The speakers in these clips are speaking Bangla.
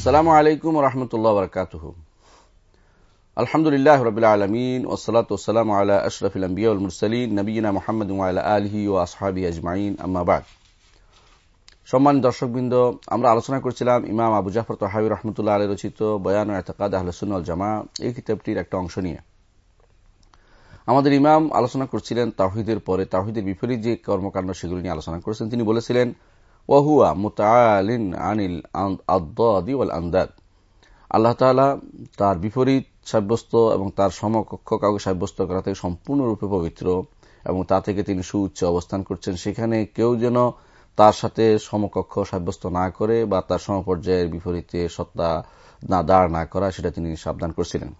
আসসালামু আলাইকুম রহমতুল্লাহ বরকাত আলহামদুলিল্লাহ রবিল আলমিন ওসলাত ওসালাম আলা আশরফিল নবীনা মোহাম্মদ আলহি ও আসহাবি আজমাইন আম্মাবাদ সম্মান দর্শকবৃন্দ, আমরা আলোচনা করছিলাম ইমাম আবু জাফর তহাবি রহমতুল্লাহ আলী রচিত বয়ান এতকাদ আহলসুল জামা এই কিতাবটির একটা অংশ নিয়ে। আমাদের ইমাম আলোচনা করছিলেন তাহিদের পরে তাহিদের বিপরীত যে কর্মকাণ্ড সেগুলি নিয়ে আলোচনা করেছেন। তিনি বলেছিলেন ওয়াহুয়া মুতালিন আনিল আদি আন্দাদ। আল্লাহ তালা তার বিপরীত সাব্যস্ত এবং তার সমকক্ষ কাউকে সাব্যস্ত করা থেকে সম্পূর্ণরূপে পবিত্র এবং তা থেকে তিনি সুউচ্চ অবস্থান করছেন। সেখানে কেউ যেন তার সাথে সমকক্ষ সাব্যস্ত না করে বা তার সমপর্যায়ের বিপরীতে সত্তা না দাঁড় না করা, সেটা তিনি সাবধান করছিলেন।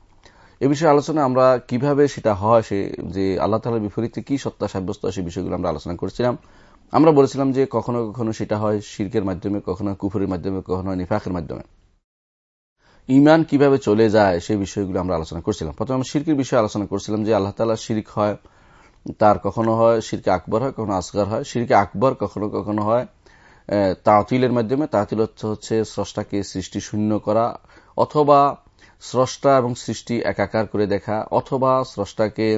এ বিষয়ে আলোচনা আমরা কীভাবে সেটা হয়, সে যে আল্লাহ তালার বিপরীতে কি সত্তা সাব্যস্ত সেই বিষয়গুলো আমরা আলোচনা করেছিলাম। আমরা বলেছিলাম যে কখনো কখনো সেটা হয় শির্কের মাধ্যমে, কখনো কুফুরের মাধ্যমে, কখনো নিফাকের মাধ্যমে। ইমান কীভাবে চলে যায় সেই বিষয়গুলো আমরা আলোচনা করছিলাম। প্রথমে আমরা শিরকের বিষয়ে আলোচনা করছিলাম যে আল্লাহ তালা শিরিক হয়, তার কখনো হয়, শিরকে আকবর হয়, কখনো আসগার হয়। শিরকে আকবর কখনো কখনো হয় তাঁতিলের মাধ্যমে। তাঁতিল হচ্ছে স্রষ্টাকে সৃষ্টি শূন্য করা অথবা স্রষ্টা এবং সৃষ্টি একাকার করে দেখা, অথবা স্রষ্টাকে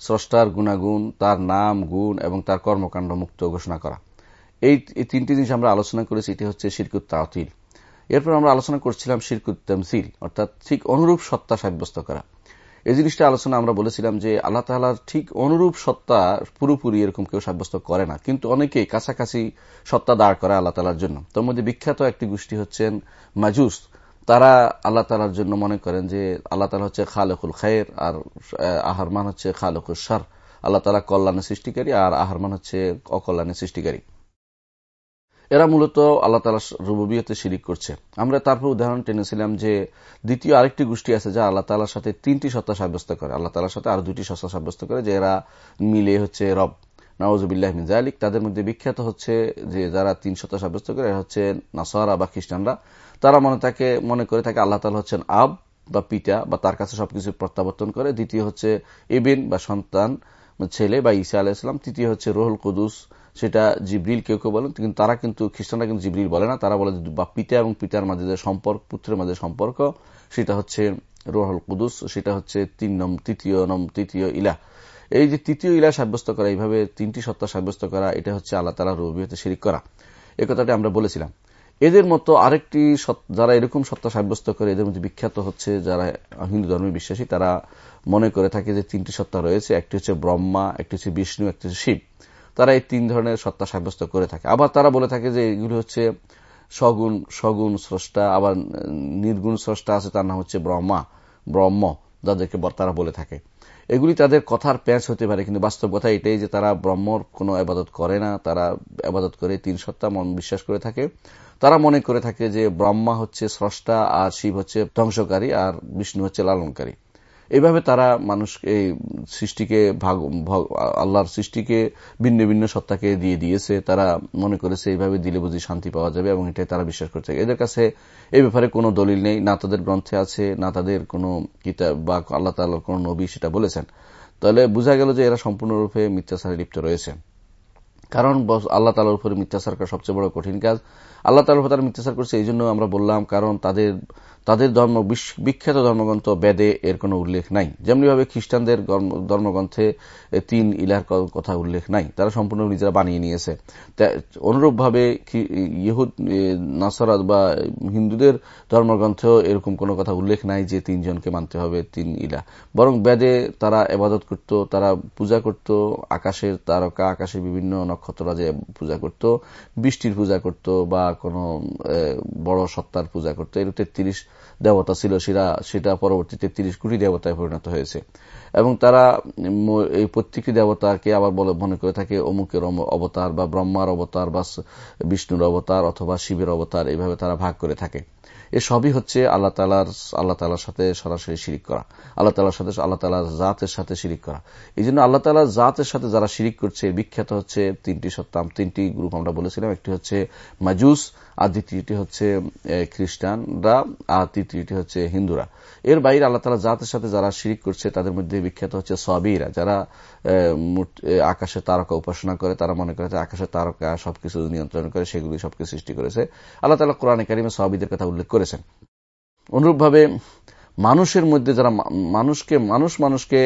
স্রষ্টার গুণাগুণ, তার নাম, গুণ এবং তার কর্মকাণ্ড মুক্ত ঘোষণা করা। এই তিনটি জিনিস আমরা আলোচনা করেছি, এটি হচ্ছে শিরকুত তাঁতিল এরপর আমরা আলোচনা করছিলাম শিরকুত তামসিল, অর্থাৎ ঠিক অনুরূপ সত্তা সাব্যস্ত করা। এই জিনিসটা আলোচনা আমরা বলেছিলাম যে আল্লাহ তালার ঠিক অনুরূপ সত্তা পুরোপুরি এরকম কেউ সাব্যস্ত করে না, কিন্তু অনেকেই কাছাকাছি সত্তা দাঁড় করে আল্লাহ তালার জন্য। তোর মধ্যে বিখ্যাত একটি গোষ্ঠী হচ্ছেন মাজুস। তারা আল্লাহ তালার জন্য মনে করেন যে আল্লাহ তালা হচ্ছে খালেকুল খায়ের আর আহারমান হচ্ছে খালেকুল সার আল্লাহ তালা কল্যাণের সৃষ্টিকারী আর আহারমান হচ্ছে অকল্যাণের সৃষ্টিকারী। এরা মূলত আল্লাহ তালা রুবিয়তে শিরিক করছে। আমরা তারপর উদাহরণ টেনেছিলাম যে দ্বিতীয় আরেকটি গোষ্ঠী আছে যা আল্লাহ তালার সাথে তিনটি সত্তা সাব্যস্ত করে। আল্লাহ তালার সাথে আরও দুটি সত্তা সাব্যস্ত করে যে এরা মিলে হচ্ছে রব। নওয়াজুবিল্লাহ মিজালিক তাদের মধ্যে বিখ্যাত হচ্ছে যে যারা তিন সত্তা সাব্যস্ত করে এরা হচ্ছে নাসারা বা খ্রিস্টানরা। তারা মনে থাকে, মনে করে থাকে আল্লাহ তালা হচ্ছেন আব বা পিতা বা তার কাছে সবকিছু প্রত্যাবর্তন করে। দ্বিতীয় হচ্ছে এবেন বা সন্তান, ছেলে বা ঈসা আলাহিসাম তৃতীয় হচ্ছে রোহুল কুদুস, সেটা জিবরিল কেউ কেউ বলেন, কিন্তু তারা কিন্তু, খ্রিস্টানরা কিন্তু জিবরিল বলে না, তারা বলে বা পিতা এবং পিতার মাঝে যে সম্পর্ক, পুত্রের মাঝে সম্পর্ক, সেটা হচ্ছে রোহুল কুদুস, সেটা হচ্ছে তিন নম, তৃতীয় নম, তৃতীয় ইলা এই যে তৃতীয় ইলা সাব্যস্ত করা, এইভাবে তিনটি সত্তা সাব্যস্ত করা, এটা হচ্ছে আল্লাহ তালা রবিহতে শিরিক করা। এ কথাটি আমরা বলেছিলাম। এদের মতো আরেকটি যারা এরকম সত্তা সাব্যস্ত করে, এদের মধ্যে বিখ্যাত হচ্ছে যারা হিন্দু ধর্মে বিশ্বাসী, তারা মনে করে থাকে যে তিনটি সত্তা রয়েছে। একটি হচ্ছে ব্রহ্মা, একটি হচ্ছে বিষ্ণু, একটি হচ্ছে শিব। তারা এই তিন ধরনের সত্তা সাব্যস্ত করে থাকে। আবার তারা বলে থাকে যে এগুলি হচ্ছে সগুণ সগুণ স্রষ্টা, আবার নির্গুণ স্রষ্টা আছে, তার নাম হচ্ছে ব্রহ্মা, ব্রহ্ম, যাদেরকে তারা বলে থাকে। এগুলি তাদের কথার প্যাঁচ হতে পারে, কিন্তু বাস্তব কথা এটাই যে তারা ব্রহ্মর কোনো আবাদত করে না। তারা আবাদত করে তিন সত্তা, মন বিশ্বাস করে থাকে। তারা মনে করে থাকে যে ব্রহ্মা হচ্ছে স্রষ্টা, আর শিব হচ্ছে ধ্বংসকারী, আর বিষ্ণু হচ্ছে লালনকারী। এভাবে তারা মানুষ এই সৃষ্টিকে ভাগ আল্লাহর সৃষ্টিকে ভিন্ন ভিন্ন সত্তাকে দিয়ে দিয়েছে। তারা মনে করেছে এইভাবে দিলে বুঝি শান্তি পাওয়া যাবে, এবং এটাই তারা বিশ্বাস করছে। এদের কাছে এই ব্যাপারে কোনো দলিল নেই, না তাদের গ্রন্থে আছে, না তাদের কোনো কিতাব বা আল্লাহ তাল্লাহ কোন নবী সেটা বলেছেন। তাহলে বোঝা গেল যে এরা সম্পূর্ণরূপে মিথ্যাচারে লিপ্ত রয়েছে। কারণ আল্লাহ তালার উপরে মিথ্যাচার করা সবচেয়ে বড় কঠিন কাজ। আল্লাহ তালা তারা মিথ্যাচার করছে এই জন্য আমরা বললাম কারণ তাদের তাদের ধর্ম বিখ্যাত ধর্মগ্রন্থ বেদে এর কোনো উল্লেখ নাই। যেমনিভাবে খ্রিস্টানদের ধর্মগ্রন্থে তিন ইলার কথা উল্লেখ নাই। তারা সম্পূর্ণ নিজেরা বানিয়ে নিয়েছে। অনুরূপভাবে ইহুদ নাসরাত বা হিন্দুদের ধর্মগ্রন্থেও এরকম কোনো কথা উল্লেখ নাই যে তিনজনকে মানতে হবে তিন ইলা বরং বেদে তারা এবাদত করত, তারা পূজা করত, আকাশের তারকা, আকাশের বিভিন্ন নক্ষত্ররাজে পূজা করত, বৃষ্টির পূজা করত বা কোনো বড় সত্তার পূজা করত এর তেত্রিশ দেবতা ছিল সেটা সেটা পরবর্তীতে তিরিশ কোটি দেবতায় পরিণত হয়েছে। এবং তারা এই প্রত্যেকটি দেবতাকে আবার বলে, মনে করে থাকে অমুকের অবতার বা ব্রহ্মার অবতার বা বিষ্ণুর অবতার অথবা শিবের অবতার, এইভাবে তারা ভাগ করে থাকে। এ সবই হচ্ছে আল্লাহ তালার আল্লাহ তালার সাথে সরাসরি শিরিক করা। আল্লাহ তালার সাথে, আল্লাহ তালার জাতের সাথে শিরিক করা। এই জন্য আল্লাহ তালার জাতের সাথে যারা শিরিক করছে, বিখ্যাত হচ্ছে তিনটি সত্তাম তিনটি গ্রুপ আমরা বলেছিলাম, একটি হচ্ছে মাজুস, আর দ্বিতীয়টি হচ্ছে খ্রিস্টানরা, আর তৃতীয়টি হচ্ছে হিন্দুরা। এর বাইরে আল্লাহ তালা জাতের সাথে যারা শিরিক করছে, তাদের মধ্যে বিখ্যাত হচ্ছে সবিরা। যারা আকাশে তারকা উপাসনা করে, তারা মনে করে আকাশের তারকা সবকিছু নিয়ন্ত্রণ করে সেগুলি সবকিছু সৃষ্টি করেছে। আল্লাহ তালা কোরআন একাডেমি সবিদের কথা উল্লেখ করেছেন। অনুরূপভাবে মানুষের মধ্যে যারা মানুষকে, মানুষ মানুষকে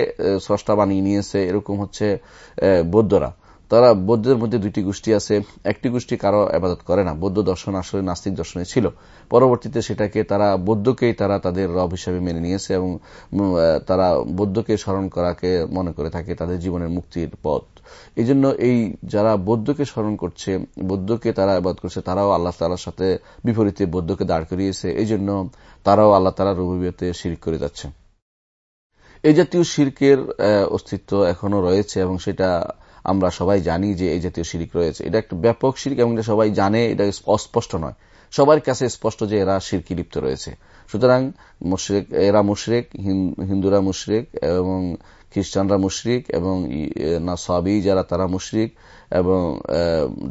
স্রষ্টা বানিয়ে নিয়েছে, এরকম হচ্ছে বৌদ্ধরা। তারা বৌদ্ধদের মধ্যে দুইটি গোষ্ঠী আছে। একটি গোষ্ঠী কারও আবাদত করে না। বৌদ্ধ দর্শন আসলে নাস্তিক দর্শনে ছিল। পরবর্তীতে সেটাকে তারা, বৌদ্ধকেই তারা তাদের রব হিসাবে মেনে নিয়েছে এবং তারা বৌদ্ধকে স্মরণ করাকে মনে করে থাকে তাদের জীবনের মুক্তির পথ। এই জন্য এই যারা বৌদ্ধকে স্মরণ করছে, বৌদ্ধকে তারা আবাদ করছে, তারাও আল্লাহ তালার সাথে বিপরীতে বৌদ্ধকে দাঁড় করিয়েছে। এই জন্য তারাও আল্লাহ তালা রবিবিয়তে শির করে যাচ্ছে। এই জাতীয় শির্কের অস্তিত্ব এখনও রয়েছে এবং সেটা আমরা সবাই জানি যে এই জাতীয় শিরিক রয়েছে। এটা একটা ব্যাপক শিরিক এবং এটা সবাই জানে, এটা অস্পষ্ট নয়। সবার কাছে স্পষ্ট যে এরা শিরকি লিপ্ত রয়েছে। সুতরাং মুশরেক, এরা মুশরেক হিন্দুরা মুশরেক এবং খ্রিস্টানরা মুশরিক এবং না সবই যারা তারা মুশরিক এবং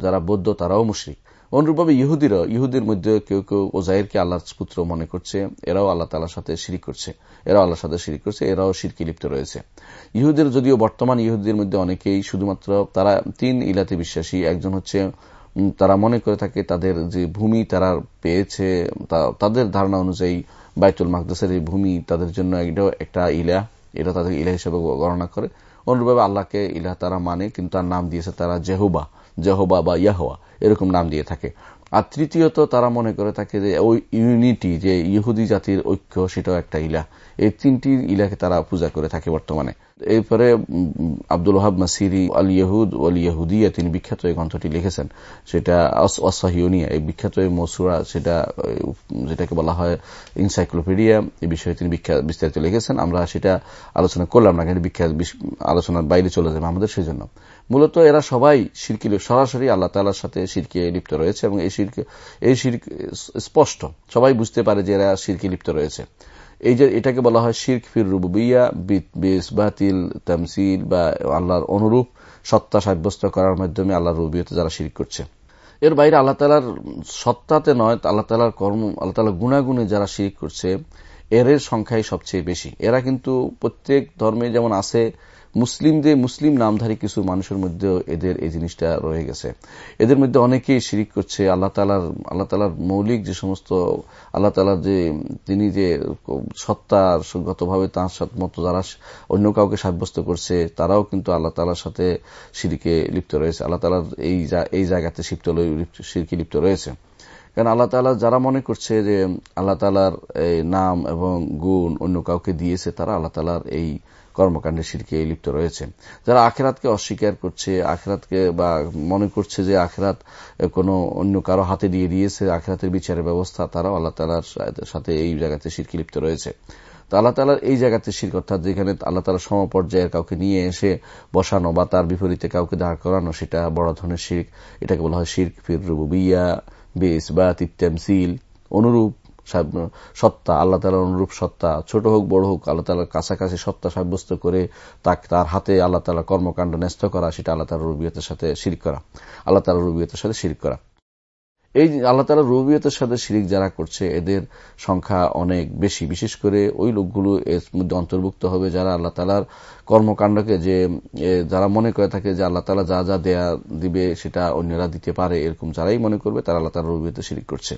যারা বৌদ্ধ তারাও মুশরিক। অনুরূপভাবে ইহুদিরা, ইহুদির মধ্যে কেউ কেউ ওজাইরকে আল্লাহর পুত্র মনে করছে, এরাও আল্লাহ তালার সাথে শিরিক করছে, এরাও আল্লাহর সাথে শিরিক করছে, এরাও শিরকি লিপ্ত রয়েছে। ইহুদের যদিও বর্তমান ইহুদির মধ্যে অনেকেই শুধুমাত্র তারা তিন ইলাতে বিশ্বাসী, একজন হচ্ছে তারা মনে করে থাকে তাদের যে ভূমি তারা পেয়েছে তাদের ধারণা অনুযায়ী বাইতুল মাকদাসের এই ভূমি তাদের জন্য এটাও একটা ইলা, এটা তাদের ইলা হিসেবে গণনা করে। অনুরূপভাবে আল্লাহকে ইলা তারা মানে কিন্তু তার নাম দিয়েছে তারা জেহুবা। জেহবা বা ইয়াহওয়া, এরকম নাম দিয়ে থাকে। আর তৃতীয়ত তারা মনে করে থাকে যে, ওই ইউনিটি, যে ইহুদি জাতির ঐক্য, সেটাও একটা ইলা। এই তিনটি ইলাকে তারা পূজা করে থাকে বর্তমানে। এরপরে আব্দুল ওহাব মাসিরি, আল ইহুদ ওল ইহুদিয়া, তিনি বিখ্যাত এই গ্রন্থটি লিখেছেন। সেটা অসহিউনিয়া এই বিখ্যাত এই মসুরা, সেটা, যেটাকে বলা হয় ইনসাইক্লোপিডিয়া এই বিষয়ে তিনি বিস্তারিত লিখেছেন। আমরা সেটা আলোচনা করলাম না, কিন্তু বিখ্যাত আলোচনার বাইরে চলে যাবে আমাদের সেই জন্য মূলত এরা সবাই সিরকি সরাসরি আল্লাহ তালার সাথে সিরকি লিপ্ত রয়েছে এবং এই সিরকি এই সিরক স্পষ্ট, সবাই বুঝতে পারে যে এরা সিরকি লিপ্ত রয়েছে। এই যে এটাকে বলা হয় শির্ক ফির রুবিয়া বাতিল, তামসিল বা আল্লাহর অনুরূপ সত্তা সাব্যস্ত করার মাধ্যমে আল্লাহর রুবিয়তে যারা শিরিক করছে। এর বাইরে আল্লাহ তালার সত্তাতে নয়, আল্লাহ তালার কর্ম, আল্লাহ তালার গুণাগুণে যারা শিরিক করছে এর সংখ্যাই সবচেয়ে বেশি। এরা কিন্তু প্রত্যেক ধর্মে যেমন আছে মুসলিমদের মুসলিম নামধারী কিছু মানুষের মধ্যে এদের এই জিনিসটা রয়ে গেছে। এদের মধ্যে অনেকেই শিরিক করছে। আল্লাহ তালার আল্লাহ তালার মৌলিক যে সমস্ত, আল্লাহ তালার যে, তিনি যে সত্তার গতভাবে তাঁর মতো যারা অন্য কাউকে সাব্যস্ত করছে, তারাও কিন্তু আল্লাহ তালার সাথে সিরিকে লিপ্ত রয়েছে। আল্লাহ তালার এই এই জায়গাতে শিপ্ত সিরকি লিপ্ত রয়েছে। কারণ আল্লাহ তালা যারা মনে করছে যে আল্লাহ তালার এই নাম এবং গুণ অন্য কাউকে দিয়েছে, তারা আল্লাহ তালার এই কর্মকাণ্ডে সিরকে লিপ্ত রয়েছে। যারা আখেরাতকে অস্বীকার করছে, আখেরাতকে বা মনে করছে যে আখেরাত কোনো অন্য কারও হাতে দিয়ে দিয়েছে, আখেরাতের বিচারের ব্যবস্থা, তারাও আল্লাহ তালার সাথে এই জায়গাতে সিরকি লিপ্ত রয়েছে। তো আল্লাহ তালার এই জায়গাতে শির্ক অর্থাৎ যেখানে আল্লাহ তালা সমপর্যায়ের কাউকে নিয়ে এসে বসানো বা তার বিপরীতে কাউকে দাঁড় করানো, সেটা বড় ধরনের শির্ক, এটাকে বলা হয় শির্ক ফির রুবিয়া বা তিত্যামসিল অনুরূপ সত্তা, আল্লাহ তালার অনুরূপ সত্তা, ছোট হোক, বড় হোক, আল্লাহ তালার কাছাকাছি সত্তা সাব্যস্ত করে তাকে, তার হাতে আল্লাহ তালার কর্মকাণ্ড ন্যস্ত করা, সেটা আল্লাহ তালার রুবিয়তের সাথে শির করা, আল্লাহ তালার রুবিয়তের সাথে শির করা। এই আল্লাহ তালা রবিয়তের সাথে শিরিক যারা করছে, এদের সংখ্যা অনেক বেশি। বিশেষ করে ওই লোকগুলো এর মধ্যে অন্তর্ভুক্ত হবে যারা আল্লাহ তালার কর্মকাণ্ডকে যে যারা মনে করে থাকে যে আল্লাহ তালা যা যা দেয়া দিবে সেটা অন্যরা দিতে পারে এরকম যারাই মনে করবে, তারা আল্লাহ তালা রবিয়তে শিরিক করছে।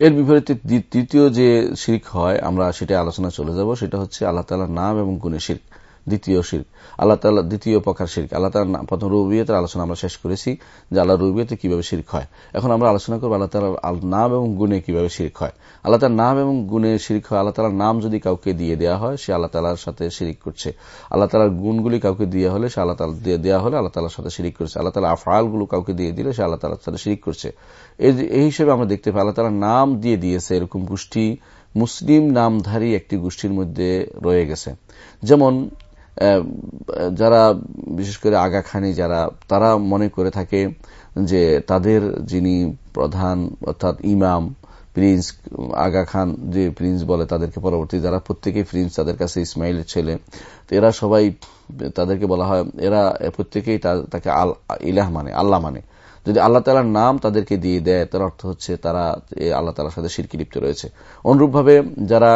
এর বিপরীতে তৃতীয় যে শিরিক হয়, আমরা সেটা আলোচনা চলে যাব, সেটা হচ্ছে আল্লাহ তালার নাম এবং গুণের শির্ক। দ্বিতীয় শির্ক আল্লাহ তালা দ্বিতীয় প্রকার শির্ক আল্লাহ তালা প্রথম রুবিয়তের আলোচনা আমরা শেষ করেছি যে আল্লাহ রুবিয়তে কীভাবে শির্ক হয় এখন আমরা আলোচনা করব আল্লাহ তালার নাম এবং গুণে কীভাবে শির্ক হয় আল্লাহ তালার নাম এবং গুণে শির্ক হয় আল্লাহ তালার নাম যদি কাউকে দিয়ে দেওয়া হয় সে আল্লাহ তালার সাথে শিরিক করছে আল্লাহ তালার গুণগুলি কাউকে দিয়ে হলে সে আল্লাহ তালা দিয়ে দেওয়া হলে আল্লাহ তালার সাথে শিরিক করছে আল্লাহ তালা আফআলগুলো কাউকে দিয়ে দিলে সে আল্লাহ তালার সাথে শিরিক করছে এই হিসেবে আমরা দেখতে পাই আল্লাহ তালার নাম দিয়ে দিয়েছে এরকম গোষ্ঠী মুসলিম নামধারী একটি গোষ্ঠীর মধ্যে রয়ে গেছে যেমন যারা, বিশেষ করে আগা খানি যারা, তারা মনে করে থাকে যে তাদের যিনি প্রধান অর্থাৎ ইমাম, প্রিন্স, আগা খান যে প্রিন্স বলে তাদেরকে পরবর্তী, যারা প্রত্যেকেই প্রিন্স, তাদের কাছে ইসমাইলের ছেলে, তো এরা সবাই তাদেরকে বলা হয়, এরা প্রত্যেকেই তাকে ইলাহ মানে আল্লাহ মানে। যদি আল্লাহ তালার নাম তাদেরকে দিয়ে দেয়, তার অর্থ হচ্ছে তারা আল্লাহ তালার সাথে সিরকি লিপ্ত রয়েছে। অনুরূপভাবে যারা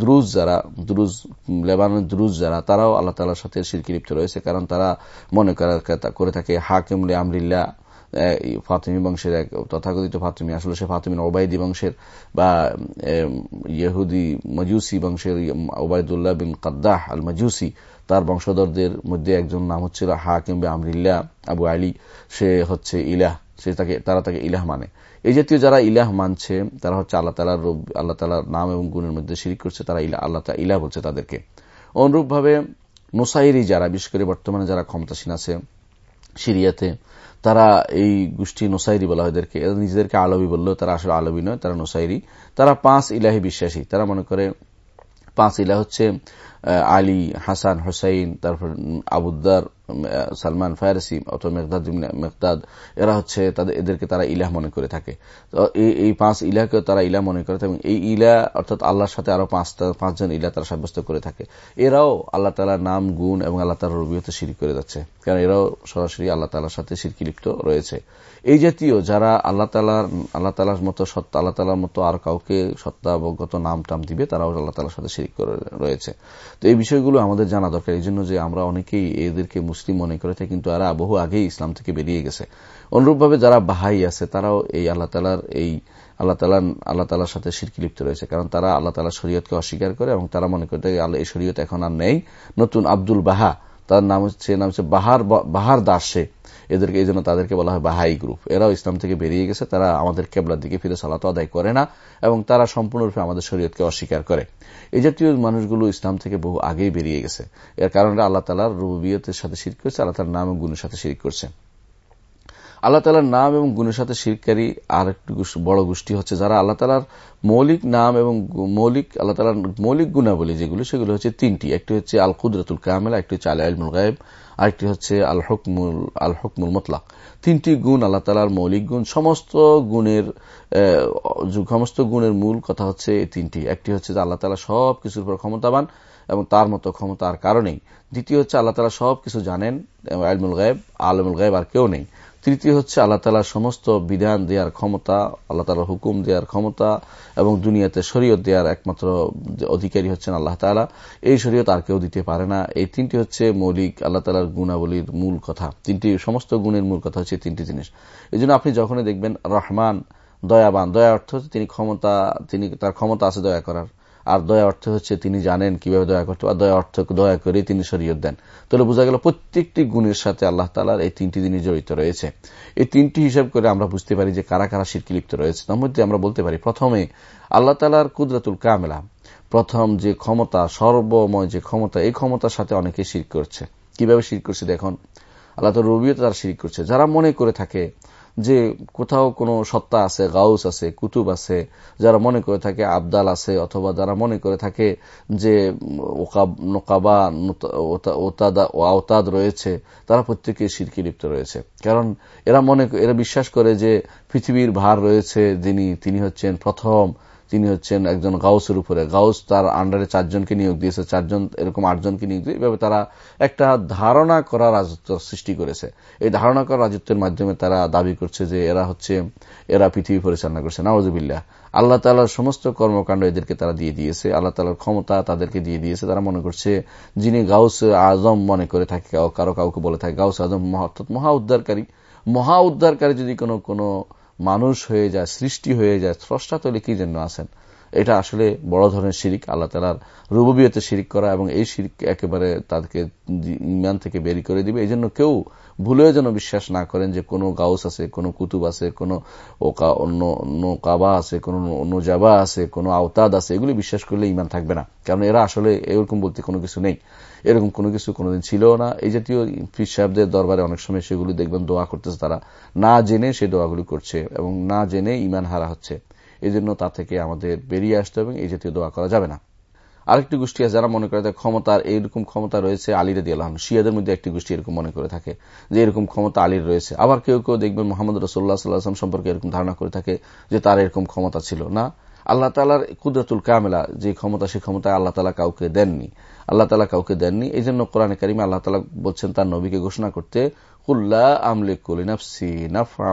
দ্রুজ যারা দ্রুজ লেবানের দ্রুজ যারা, তারাও আল্লাহ তালার সাথে সিরকি লিপ্ত রয়েছে, কারণ তারা মনে করে থাকে হাকিমলে আমরিল্লা ফাতিমি বংশের এক তথাকথিত ফাতিমি, আসলে সে ফাতিমিন ওবায়দি বংশের বা ইহুদি মজুসি বংশের ওবায়দুল্লাহ বিন কাদ্দাহ আল মজুসি তার বংশধরদের মধ্যে একজন নাম হচ্ছিল হা কিংবা আমরিল্লা আবু আলী। সে হচ্ছে ইলাহ, সে তাকে, তারা তাকে ইলাহ মানে। এই জাতীয় যারা ইলাহ মানছে, তারা হচ্ছে আল্লাহ তালার আল্লাহ তালার নাম এবং গুণের মধ্যে শিরিক করছে, তারা ইলা, আল্লাহ ইলাহ বলছে তাদেরকে। অনুরূপভাবে নোসাইরি যারা, বিশেষ করে বর্তমানে যারা ক্ষমতাসীন আছে, সিরিয়াতে তারা এই গোষ্ঠী নোসাইরি বলা হয় নিজেদেরকে আলবী বললেও তারা আসলে আলবী নয়, তারা নোসাইরি। তারা পাঁচ ইলাহি বিশ্বাসী। তারা মনে করে পাঁচ ইলা হচ্ছে আলী, হাসান, হোসাইন, তারপর আবুদ্দার সালমান ফায়ারসি, অথবা মেঘদাদ মেঘদাদ এরা হচ্ছে তাদের, এদেরকে তারা ইলাহ মনে করে থাকে। তো এই পাঁচ ইলাহকে তারা ইলাহ মনে করে থাকে এই ইলা অর্থাৎ আল্লাহর সাথে আরও পাঁচটা, পাঁচজন ইলা তারা সাব্যস্ত করে থাকে। এরাও আল্লাহ তালার নাম, গুণ এবং আল্লাহ তালার রবিহতে সির করে যাচ্ছে। কারণ এরাও সরাসরি আল্লাহ তালার সাথে সিরকি লিপ্ত রয়েছে। এই জাতীয় যারা আল্লাহ তালার আল্লাহ তালার মতো সত্তা, আল্লাহ তালার মতো আর কাউকে সত্তাবগত নাম টাম দিবে, তারাও আল্লাহ তালার সাথে সিরিক করে রয়েছে। তো এই বিষয়গুলো আমাদের জানা দরকার। এই জন্য যে আমরা অনেকেই এদেরকে মুসলিম মনে করে থাকে, কিন্তু এরা বহু আগেই ইসলাম থেকে বেরিয়ে গেছে। অনুরূপভাবে যারা বাহাই আছে, তারাও এই আল্লাহ তালার এই আল্লাহ তালা আল্লাহ তালার সাথে সিরকি লিপ্ত রয়েছে। কারণ তারা আল্লাহ তালা শরীয়তকে অস্বীকার করে এবং তারা মনে করে আল্লাহ এই শরীয়ত এখন আর নেই। নতুন আব্দুল বাহা, তার নাম হচ্ছে নাম হচ্ছে বাহার বাহার দাসে এদেরকে, এই জন্য তাদেরকে বলা হয় বাহাই গ্রুপ। এরাও ইসলাম থেকে বেরিয়ে গেছে, তারা আমাদের কেবলার দিকে ফিরে সালাত আদায় করে না, এবং তারা সম্পূর্ণরূপে আমাদের শরীয়তকে অস্বীকার করে। এই জাতীয় মানুষগুলো ইসলাম থেকে বহু আগেই বেরিয়ে গেছে। এর কারণে আল্লাহ তালার রুবিয়তের সাথে শির করছে, আল্লাহ তালার নাম গুণের সাথে শির করছে। আল্লাহ তালার নাম এবং গুণের সাথে শিরকারী আর একটি বড় গোষ্ঠী হচ্ছে যারা আল্লাহ তালার মৌলিক নাম এবং মৌলিক, আল্লাহ তালার মৌলিক গুণাবলী যেগুলো, সেগুলো হচ্ছে তিনটি। একটি হচ্ছে আল কুদরতুল কামেলা, একটি হচ্ছে আল আলমুল গায়েব, আরেকটি হচ্ছে আল হকমুল আল হকমুল মতলাক। তিনটি গুণ আল্লাহ তালার মৌলিক গুণ। সমস্ত গুণের সমস্ত গুণের মূল কথা হচ্ছে এই তিনটি। একটি হচ্ছে যে আল্লাহ তালা সব কিছুর উপর ক্ষমতাবান এবং তার মতো ক্ষমতার কারণেই দ্বিতীয় হচ্ছে আল্লাহ তালা সব কিছু জানেন আলমুল গায়েব আলমুল গায়েব আর কেউ নেই। তৃতীয় হচ্ছে আল্লাহ তালার সমস্ত বিধান দেওয়ার ক্ষমতা, আল্লাহ তালার হুকুম দেওয়ার ক্ষমতা এবং দুনিয়াতে শরীয়ত দেওয়ার একমাত্র অধিকারী হচ্ছেন আল্লাহ তালা এই শরীয়ত আর কেউ দিতে পারে না। এই তিনটি হচ্ছে মৌলিক আল্লাহ তালার গুণাবলীর মূল কথা। তিনটি, সমস্ত গুণের মূল কথা হচ্ছে তিনটি জিনিস। এই আপনি যখনই দেখবেন রহমান দয়াবান, দয়া অর্থ তিনি ক্ষমতা, তিনি, তার ক্ষমতা আছে দয়া করার। আর দয়া অর্থ হচ্ছে তিনি জানেন কীভাবে দয়া করতে আর দয়া অর্থ, দয়া করে তিনি শরীয়ত দেন। তাহলে বোঝা গেল প্রত্যেকটি গুণের সাথে আল্লাহ তালার এই তিনটি দিনই জড়িত রয়েছে। এই তিনটি হিসাব করে আমরা বুঝতে পারি যে কারা কারা শিরকি লিপ্ত রয়েছে। তার মধ্যে আমরা বলতে পারি, প্রথমে আল্লাহ তালার কুদরাতুল কামেলা। প্রথম যে ক্ষমতা, সর্বময় যে ক্ষমতা, এই ক্ষমতার সাথে অনেকে শির করছে। কীভাবে শির করছে দেখুন? আল্লাহ তো রবিও তারা শির করছে। যারা মনে করে থাকে যে কোথাও কোনো সত্তা আছে, গাউস আছে, কুতুব আছে, যারা মনে করে থাকে আবদাল আছে, অথবা যারা মনে করে থাকে যে নোকাবা আওতাদ রয়েছে, তারা প্রত্যেকে সিরকি লিপ্ত রয়েছে। কারণ এরা মনে, এরা বিশ্বাস করে যে পৃথিবীর ভার রয়েছে, যিনি, তিনি হচ্ছেন প্রথম তিনি হচ্ছেন একজন গাউসের উপরে। গাউস তার আন্ডারে চারজনকে নিয়োগ দিয়েছে, চারজন, এরকম আটজনকে নিয়োগ দিয়ে এভাবে তারা একটা ধারণা করা রাজত্ব সৃষ্টি করেছে। এই ধারণা করা রাজত্বের মাধ্যমে তারা দাবি করছে যে এরা হচ্ছে, এরা পৃথিবী পরিচালনা করছে। নওয়াজবিল্লা আল্লাহ তালার সমস্ত কর্মকাণ্ড এদেরকে তারা দিয়ে দিয়েছে। আল্লাহ তালার ক্ষমতা তাদেরকে দিয়ে দিয়েছে। তারা মনে করছে, যিনি গাউস আজম মনে করে থাকে কারও কাউকে বলে থাকে, গাউস আজম অর্থাৎ মহা উদ্ধারকারী। মহা উদ্ধারকারী যদি কোনো কোনো মানুষ হয়ে যায় সৃষ্টি হয়ে যায়। স্রষ্টা তৈরি কি জন্য আছেন? এটা আসলে বড় ধরনের শিরিক, আল্লাহ তালার রুববিয়তে শিরিক করা এবং এই শিরিক একেবারে তাদেরকে ইমান থেকে বেরি করে দিবে। এই জন্য কেউ ভুলেও যেন বিশ্বাস না করেন যে কোনো গাউস আছে, কোনো কুতুব আছে, কোনো ওকা, অন্য কাবা আছে, কোনো অন্য জাবা আছে, কোনো আওতাদ আছে, এগুলি বিশ্বাস করলে ইমান থাকবে না। কারণ এরা আসলে এরকম বলতে কোনো কিছু নেই। এরকম কোনো কিছু কোনোদিন ছিল না। এই জাতীয় ফির সাহেবদের দরবারে অনেক সময় সেগুলি দেখবেন দোয়া করতেছে তারা। না জেনে সেই দোয়াগুলি করছে এবং না জেনে ইমান হারা হচ্ছে। এই জন্য তা থেকে আমাদের বেরিয়ে আসতে হবে এই জাতীয় দোয়া করা যাবে না। আরেকটি গোষ্ঠী আছে, যারা মনে করে ক্ষমতার এইরকম ক্ষমতা রয়েছে আলীর দিয়ে আলহাম শিয়াদের মধ্যে একটি গোষ্ঠী এরকম মনে করে থাকে, যে এরকম ক্ষমতা আলীর রয়েছে। আবার কেউ কেউ দেখবেন মোহাম্মদ রসোল্লা সাল্লাহাম সম্পর্কে এরকম ধারণা করে থাকে যে তার এরকম ক্ষমতা ছিল না। আল্লাহ তালার কুদরতুল কামেলা, যে ক্ষমতা, সে ক্ষমতা আল্লাহ তালা কাউকে দেননি। আল্লাহ তালা কাউকে দেননি। এই জন্য কোরআন কারিমে আল্লাহ তালা বলছেন, তার নবীকে ঘোষণা করতে, কুল্লা আমলিক কুলিনাফসি নাফা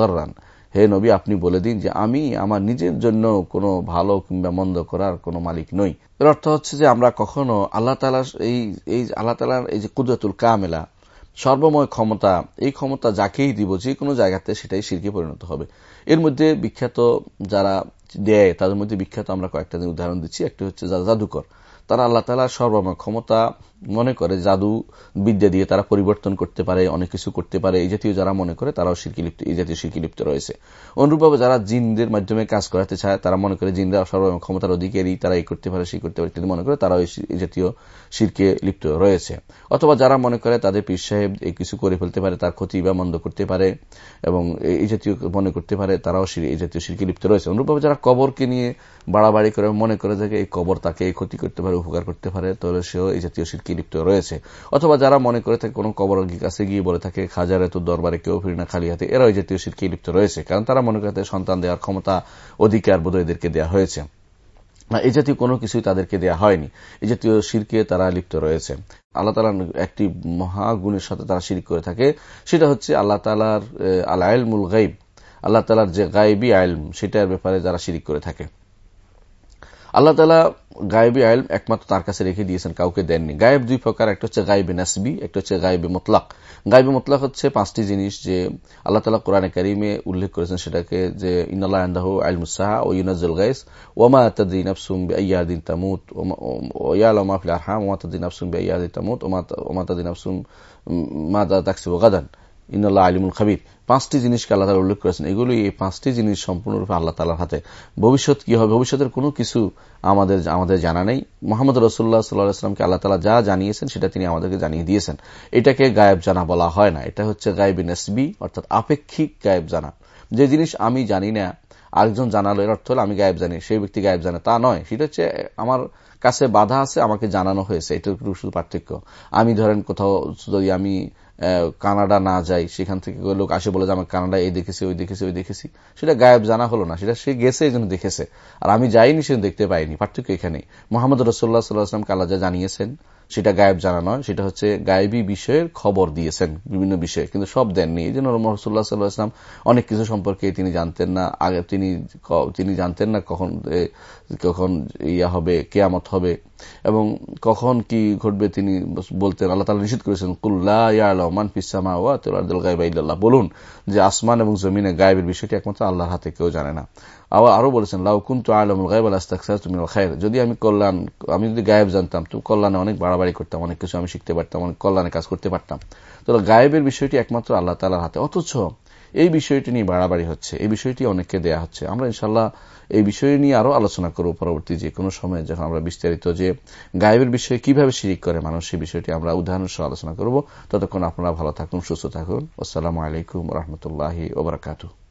দর্রান। হে নবী, আপনি বলে দিন যে আমি আমার নিজের জন্য কোনো ভালো কিংবা মন্দ করার কোনো মালিক নই। এর অর্থ হচ্ছে যে আমরা কখনো আল্লাহ তালা এই এই আল্লাহ তালার এই যে কুদরতুল কামেলা, সর্বময় ক্ষমতা, এই ক্ষমতা যাকেই দিব, যে কোনো জায়গাতে সেটাই শিরকে পরিণত হবে। এর মধ্যে বিখ্যাত যারা দেয়, তাদের মধ্যে বিখ্যাত আমরা কয়েকটা দিন উদাহরণ দিচ্ছি। একটি হচ্ছে যারা জাদুকর, তারা আল্লাহ তালা সর্বময় ক্ষমতা মনে করে, জাদু বিদ্যা দিয়ে তারা পরিবর্তন করতে পারে, অনেক কিছু করতে পারে। এই জাতীয় যারা মনে করে, তারাও শিল্পী এই জাতীয় শিল্পী লিপ্ত রয়েছে। অনুরূপভাবে যারা জিনদের মাধ্যমে কাজ করাতে চায়, তারা মনে করে জিনরা সর্বময় ক্ষমতার অধিকারী, তারা এই করতে পারে, সেই করতে পারে। কিন্তু মনে করে তারাও এই জাতীয় শিরকে লিপ্ত রয়েছে। অথবা যারা মনে করে তাদের পীর সাহেব এই কিছু করে ফেলতে পারে, তার ক্ষতি বা মন্দ করতে পারে, এবং এই জাতীয় মনে করতে পারে, তারাও এই জাতীয় শিরকে লিপ্ত রয়েছে। অনুরূপভাবে যারা কবরকে নিয়ে বাড়াবাড়ি করে, মনে করে থাকে এই কবর তাকে এই ক্ষতি করতে পারে, উপকার করতে পারে, তাহলে সেও এই জাতীয় শিরকে লিপ্ত রয়েছে। অথবা যারা মনে করে থাকে কোন কবর কাছে গিয়ে বলে থাকে, খাজারে তো দরবারে কেউ ফিরি না খালি হাতে এরা ওই জাতীয় শিরকে লিপ্ত রয়েছে। কারণ তারা মনে করে সন্তান দেওয়ার ক্ষমতা, অধিকার বোধ এদেরকে দেওয়া হয়েছে। এই জাতীয় কোনো কিছুই তাদেরকে দেয়া হয়নি। এই জাতীয় শিরকে তারা লিপ্ত রয়েছে। আল্লাহ তালার একটি মহাগুণের সাথে তারা শিরিক করে থাকে। সেটা হচ্ছে আল্লাহ তালার আল মুল গাইব আল্লাহ তালার যে গাইবি আইলম, সেটার ব্যাপারে যারা শিরিক করে থাকে। আল্লাহ তালা গায়েবী আইল একমাত্র তার কাছে রেখে দিয়েছেন, কাউকে দেননি। গায়েব দুই প্রকার, একটা হচ্ছে গায়েবে নাসবি, একটা হচ্ছে গায়েবে মোতলাক। গায়েবে মোতলাক হচ্ছে পাঁচটি জিনিস যে আল্লাহ তালা কোরআনে কারিমে উল্লেখ করেছেন, সেটাকে যে ইনাল্লাহ আল মুসাহা ও ইউনাজুল গাইস ওমা তদিন আফসুম ইয়াদিন তামুত ওয়ালামা ফিল আরহাম ওমা আফসুম ইয়াদিন তামুত ওমা তদিন আফসুম মাদা তাকসিব গাদান। ইন্নআল্লাহ আলিমুল খাবির। পাঁচটি জিনিসকে আল্লাহ তালা উল্লেখ করেছেন। এগুলি এই পাঁচটি জিনিস সম্পূর্ণরূপে আল্লাহ তালার হাতে। ভবিষ্যৎ কি হবে? ভবিষ্যতের কোনো কিছু আমাদের আমাদের জানা নেই। মোহাম্মদ রসুল্লাহ সাল্লাহামকে আল্লাহ তালা যা জানিয়েছেন, সেটা তিনি আমাদেরকে জানিয়ে দিয়েছেন। এটাকে গায়েব জানা বলা হয় না। এটা হচ্ছে গায়েবী নেসবি, অর্থাৎ আপেক্ষিক গায়েব জানা। যে জিনিস আমি জানি না, আরেকজন জানালো, এর অর্থ হলো আমি গায়েব জানি, সেই ব্যক্তি গায়েব জানে। তা নয়। সেটা হচ্ছে আমার কাছে বাধা আছে, আমাকে জানানো হয়েছে। এটা শুধু পার্থক্য। আমি ধরেন কোথাও যদি আমি কানাডা না যাই, সেখান থেকে লোক আসে বলে যে, আমি কানাডা এই দেখেছি, ওই দেখেছি ওই দেখেছি। সেটা গায়েব জানা হলো না, সেটা সে গেছে, এই জন্য দেখেছে। আর আমি যাইনি, সে দেখতে পাইনি, পার্থক্য এখানে মোহাম্মদ রসোল্লা সাল্লাহাম কালা যা জানিয়েছেন, সেটা গায়েব জানা নয়, সেটা হচ্ছে গায়েবী বিষয়ের খবর দিয়েছেন, বিভিন্ন বিষয়ে, কিন্তু সব দেননি। এই জন্য রসুল্লাহ সাল্লাহাম অনেক কিছু সম্পর্কে তিনি জানতেন না, আগে তিনি তিনি জানতেন না কখন কখন ইয়া হবে, কেয়ামত হবে। এবং কখন কি ঘটবে তিনি বলতেন, আল্লাহ তালা নিষেধ করেছেন গাইবাইল্লাহ বলুন যে আসমান এবং জমিনে গায়েবের বিষয়টি একমাত্র আল্লাহর হাতে কেউ জানে না। আবার আরও বলেছেন, লাউ কুন্তু আলমুল গাইব আস্তাকসার তুমি খায়ের। যদি আমি কল্যাণ, আমি যদি গায়েব জানতাম, তো কল্যাণে অনেক বাড়াবাড়ি করতাম, অনেক কিছু আমি শিখতে পারতাম, অনেক কল্যাণে কাজ করতে পারতাম। তো গায়েবের বিষয়টি একমাত্র আল্লাহ তালার হাতে। অথচ এই বিষয়টি নিয়ে বাড়াবাড়ি হচ্ছে, এই বিষয়টি অনেককে দেয়া হচ্ছে। আমরা ইনশাল্লাহ এই বিষয় নিয়ে আরও আলোচনা করব পরবর্তী যে কোনো সময় যখন আমরা বিস্তারিত যে গায়েবের বিষয়ে কীভাবে শিরিক করে মানুষ, সেই বিষয়টি আমরা উদাহরণ সহ আলোচনা করব। ততক্ষণ আপনারা ভালো থাকুন, সুস্থ থাকুন। আসসালামু আলাইকুম রহমতুল্লাহ ওবরাকাতু